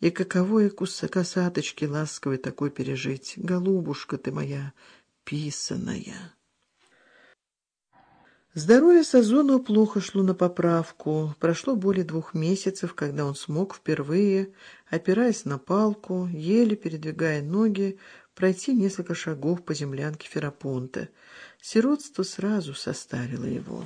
И каково и косаточки ласковой такой пережить, голубушка ты моя писаная. Здоровье Сазонова плохо шло на поправку. Прошло более двух месяцев, когда он смог впервые, опираясь на палку, еле передвигая ноги, пройти несколько шагов по землянке Ферапонта. Сиротство сразу состарило его.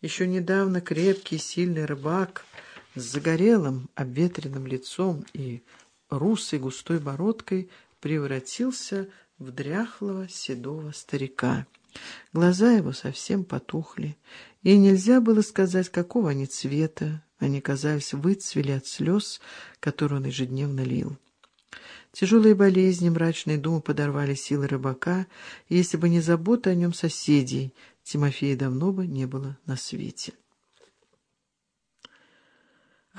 Еще недавно крепкий сильный рыбак с загорелым обветренным лицом и русой густой бородкой превратился в дряхлого седого старика. Глаза его совсем потухли, и нельзя было сказать, какого они цвета. Они, казались, выцвели от слез, которые он ежедневно лил. Тяжелые болезни, мрачные думы подорвали силы рыбака, и если бы не забота о нем соседей, Тимофея давно бы не было на свете.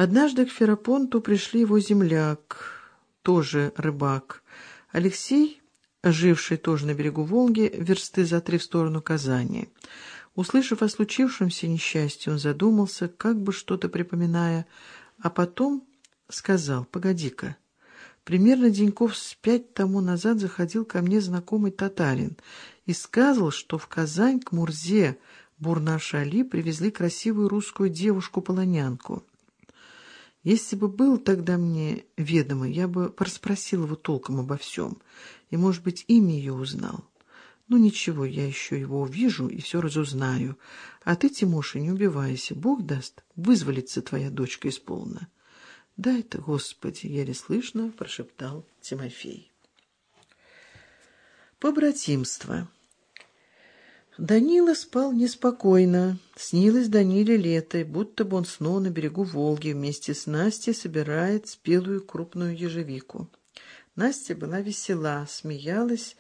Однажды к Ферапонту пришли его земляк, тоже рыбак. Алексей живший тоже на берегу Волги, версты за три в сторону Казани. Услышав о случившемся несчастье, он задумался, как бы что-то припоминая, а потом сказал, «Погоди-ка, примерно деньков с пять тому назад заходил ко мне знакомый татарин и сказал, что в Казань к Мурзе Бурнаш-Али привезли красивую русскую девушку-полонянку». Если бы был тогда мне ведомо, я бы порасспросил его толком обо всем, и, может быть, имя ее узнал. Ну, ничего, я еще его увижу и все разузнаю. А ты, Тимоша, не убивайся, Бог даст, вызволится твоя дочка из полна. Да это, Господи, еле слышно, прошептал Тимофей. Побратимство. Данила спал неспокойно. Снилось Даниле лето, будто бы он снова на берегу Волги вместе с Настей собирает спелую крупную ежевику. Настя была весела, смеялась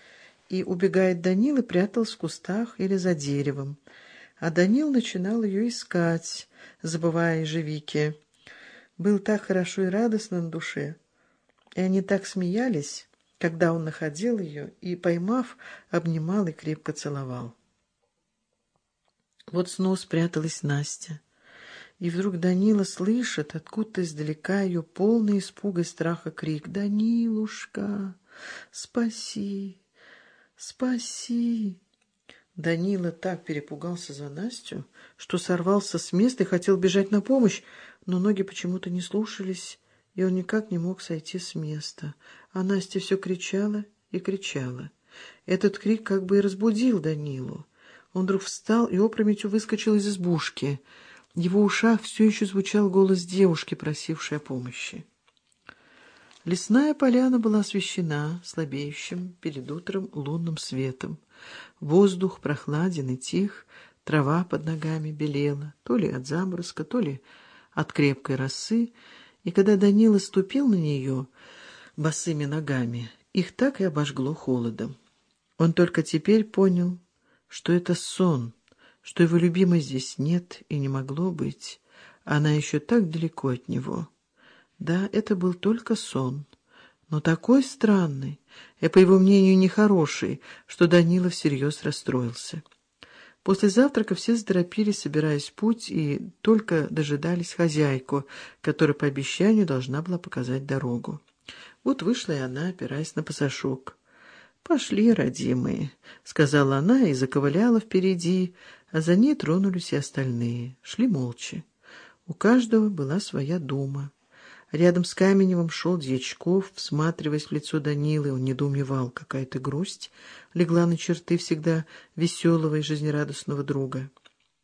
и, убегая Данилы, пряталась в кустах или за деревом. А Данил начинал ее искать, забывая ежевики. Был так хорошо и радостно на душе. И они так смеялись, когда он находил ее и, поймав, обнимал и крепко целовал. Вот снова спряталась Настя. И вдруг Данила слышит откуда-то издалека ее полный испуга и страха крик «Данилушка, спаси, спаси!» Данила так перепугался за Настю, что сорвался с места и хотел бежать на помощь, но ноги почему-то не слушались, и он никак не мог сойти с места. А Настя все кричала и кричала. Этот крик как бы и разбудил Данилу. Он вдруг встал и опрометью выскочил из избушки. В его ушах все еще звучал голос девушки, просившей о помощи. Лесная поляна была освещена слабеющим перед утром лунным светом. Воздух прохладен и тих, трава под ногами белела, то ли от заморозка, то ли от крепкой росы, и когда Данила ступил на нее босыми ногами, их так и обожгло холодом. Он только теперь понял, что это сон, что его любимой здесь нет и не могло быть. Она еще так далеко от него. Да, это был только сон, но такой странный и, по его мнению, нехороший, что Данила всерьез расстроился. После завтрака все заторопились, собираясь в путь, и только дожидались хозяйку, которая по обещанию должна была показать дорогу. Вот вышла и она, опираясь на пасашок. «Пошли, родимые», — сказала она и заковыляла впереди, а за ней тронулись и остальные. Шли молча. У каждого была своя дума. Рядом с Каменевым шел Дьячков, всматриваясь в лицо Данилы, он недоумевал. Какая-то грусть легла на черты всегда веселого и жизнерадостного друга.